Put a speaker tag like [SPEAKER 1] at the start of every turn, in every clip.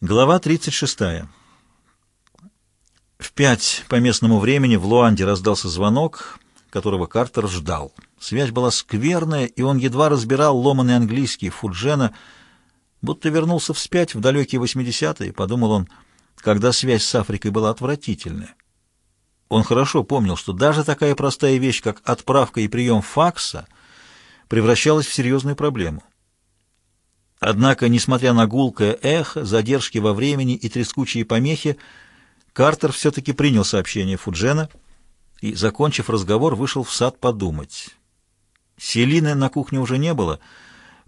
[SPEAKER 1] Глава 36. В пять по местному времени в Луанде раздался звонок, которого Картер ждал. Связь была скверная, и он едва разбирал ломаный английский Фуджена, будто вернулся вспять в далекие 80-е, подумал он, когда связь с Африкой была отвратительная. Он хорошо помнил, что даже такая простая вещь, как отправка и прием факса, превращалась в серьезную проблему. Однако, несмотря на гулкое эхо, задержки во времени и трескучие помехи, Картер все-таки принял сообщение Фуджена и, закончив разговор, вышел в сад подумать. Селины на кухне уже не было,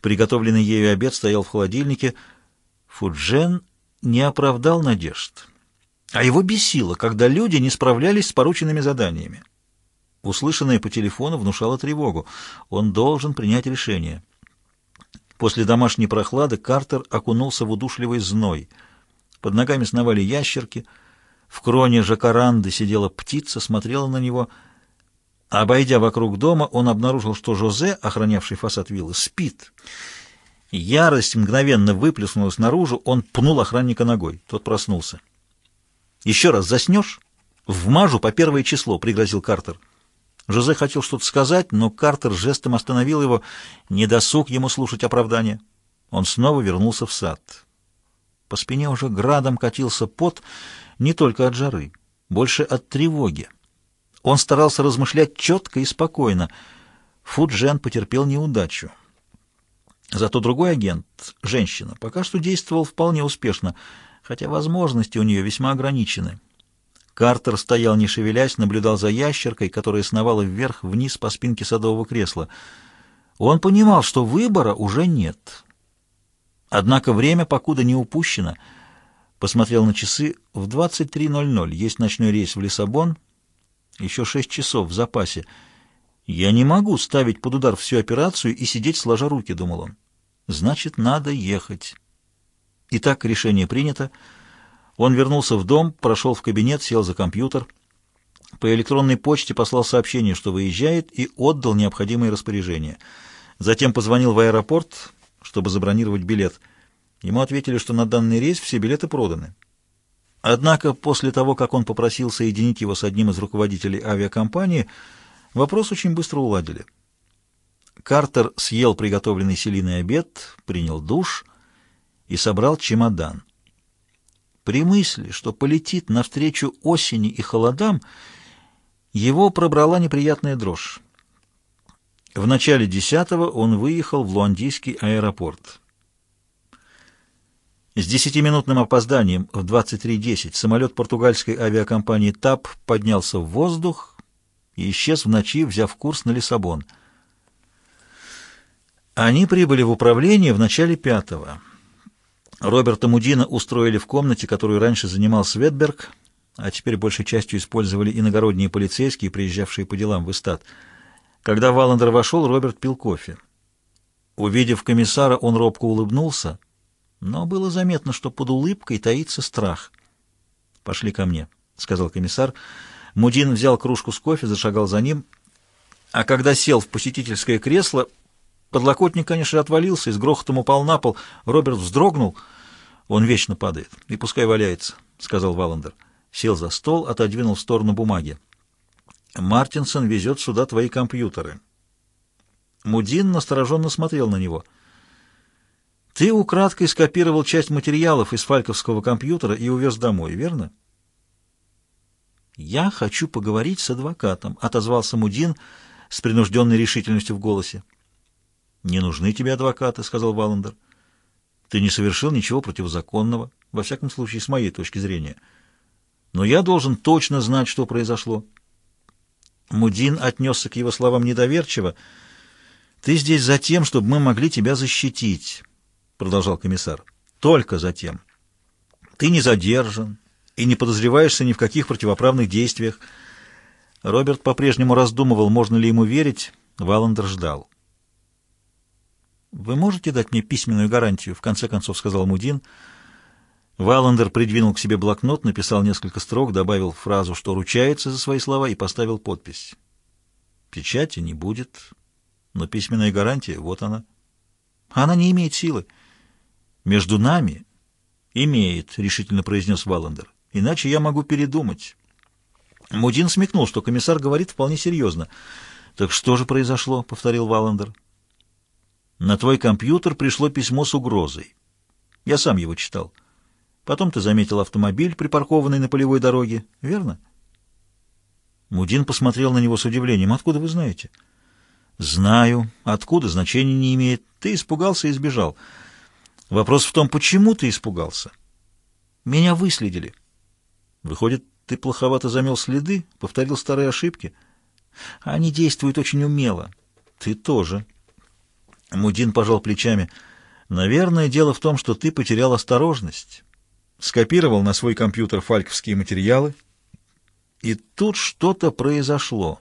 [SPEAKER 1] приготовленный ею обед стоял в холодильнике. Фуджен не оправдал надежд, а его бесило, когда люди не справлялись с порученными заданиями. Услышанное по телефону внушало тревогу. Он должен принять решение. После домашней прохлады Картер окунулся в удушливый зной. Под ногами сновали ящерки, в кроне жакаранды сидела птица, смотрела на него. Обойдя вокруг дома, он обнаружил, что Жозе, охранявший фасад виллы, спит. Ярость мгновенно выплеснулась наружу, он пнул охранника ногой. Тот проснулся. «Еще раз заснешь? Вмажу по первое число», — пригрозил Картер. Жозе хотел что-то сказать, но Картер жестом остановил его, не досуг ему слушать оправдания. Он снова вернулся в сад. По спине уже градом катился пот, не только от жары, больше от тревоги. Он старался размышлять четко и спокойно. Фуджен потерпел неудачу. Зато другой агент, женщина, пока что действовал вполне успешно, хотя возможности у нее весьма ограничены. Картер стоял, не шевелясь, наблюдал за ящеркой, которая сновала вверх-вниз по спинке садового кресла. Он понимал, что выбора уже нет. Однако время покуда не упущено. Посмотрел на часы. В 23.00 есть ночной рейс в Лиссабон. Еще шесть часов в запасе. «Я не могу ставить под удар всю операцию и сидеть сложа руки», — думал он. «Значит, надо ехать». Итак, решение принято. Он вернулся в дом, прошел в кабинет, сел за компьютер. По электронной почте послал сообщение, что выезжает, и отдал необходимые распоряжения. Затем позвонил в аэропорт, чтобы забронировать билет. Ему ответили, что на данный рейс все билеты проданы. Однако после того, как он попросил соединить его с одним из руководителей авиакомпании, вопрос очень быстро уладили. Картер съел приготовленный селиный обед, принял душ и собрал чемодан. При мысли, что полетит навстречу осени и холодам, его пробрала неприятная дрожь. В начале десятого он выехал в Луандийский аэропорт. С десятиминутным опозданием в 23.10 самолет португальской авиакомпании ТАП поднялся в воздух и исчез в ночи, взяв курс на Лиссабон. Они прибыли в управление в начале пятого. Роберта Мудина устроили в комнате, которую раньше занимал Светберг, а теперь большей частью использовали иногородние полицейские, приезжавшие по делам в Истат. Когда Валандер вошел, Роберт пил кофе. Увидев комиссара, он робко улыбнулся, но было заметно, что под улыбкой таится страх. «Пошли ко мне», — сказал комиссар. Мудин взял кружку с кофе, зашагал за ним, а когда сел в посетительское кресло, Подлокотник, конечно, отвалился и с грохотом упал на пол. Роберт вздрогнул. Он вечно падает. И пускай валяется, — сказал Валандер. Сел за стол, отодвинул в сторону бумаги. Мартинсон везет сюда твои компьютеры. Мудин настороженно смотрел на него. Ты украдкой скопировал часть материалов из фальковского компьютера и увез домой, верно? Я хочу поговорить с адвокатом, — отозвался Мудин с принужденной решительностью в голосе. «Не нужны тебе адвокаты», — сказал Валандер. «Ты не совершил ничего противозаконного, во всяком случае, с моей точки зрения. Но я должен точно знать, что произошло». Мудин отнесся к его словам недоверчиво. «Ты здесь за тем, чтобы мы могли тебя защитить», — продолжал комиссар. «Только за тем. Ты не задержан и не подозреваешься ни в каких противоправных действиях». Роберт по-прежнему раздумывал, можно ли ему верить. Валандер ждал. «Вы можете дать мне письменную гарантию?» — в конце концов сказал Мудин. Валандер придвинул к себе блокнот, написал несколько строк, добавил фразу, что ручается за свои слова, и поставил подпись. «Печати не будет, но письменная гарантия — вот она. Она не имеет силы. Между нами «Имеет», — решительно произнес Валандер. «Иначе я могу передумать». Мудин смекнул, что комиссар говорит вполне серьезно. «Так что же произошло?» — повторил Валандер. «На твой компьютер пришло письмо с угрозой. Я сам его читал. Потом ты заметил автомобиль, припаркованный на полевой дороге. Верно?» Мудин посмотрел на него с удивлением. «Откуда вы знаете?» «Знаю. Откуда? Значения не имеет. Ты испугался и сбежал. Вопрос в том, почему ты испугался?» «Меня выследили». «Выходит, ты плоховато замел следы, повторил старые ошибки?» «Они действуют очень умело. Ты тоже». Мудин пожал плечами. «Наверное, дело в том, что ты потерял осторожность. Скопировал на свой компьютер фальковские материалы» И тут что-то произошло.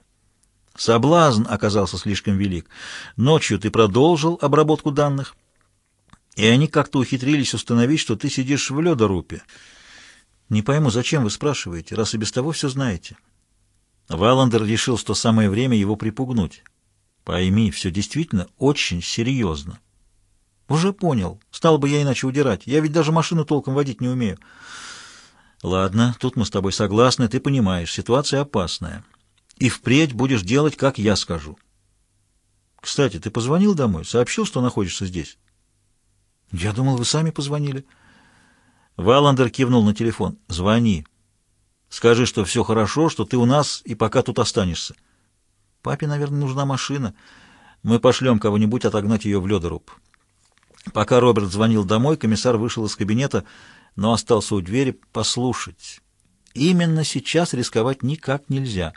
[SPEAKER 1] Соблазн оказался слишком велик. Ночью ты продолжил обработку данных, и они как-то ухитрились установить, что ты сидишь в ледорупе. Не пойму, зачем вы спрашиваете, раз и без того все знаете. Валандер решил, что самое время его припугнуть. Пойми, все действительно очень серьезно. Уже понял. Стал бы я иначе удирать. Я ведь даже машину толком водить не умею. Ладно, тут мы с тобой согласны, ты понимаешь, ситуация опасная. И впредь будешь делать, как я скажу. Кстати, ты позвонил домой, сообщил, что находишься здесь? Я думал, вы сами позвонили. Валандер кивнул на телефон. Звони. Скажи, что все хорошо, что ты у нас и пока тут останешься. Папе, наверное, нужна машина. Мы пошлем кого-нибудь отогнать ее в ледоруб. Пока Роберт звонил домой, комиссар вышел из кабинета, но остался у двери послушать. Именно сейчас рисковать никак нельзя.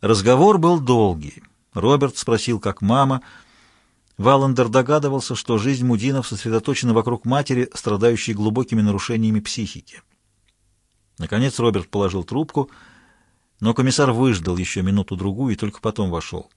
[SPEAKER 1] Разговор был долгий. Роберт спросил, как мама. Валандер догадывался, что жизнь Мудинов сосредоточена вокруг матери, страдающей глубокими нарушениями психики. Наконец Роберт положил трубку, но комиссар выждал еще минуту-другую и только потом вошел.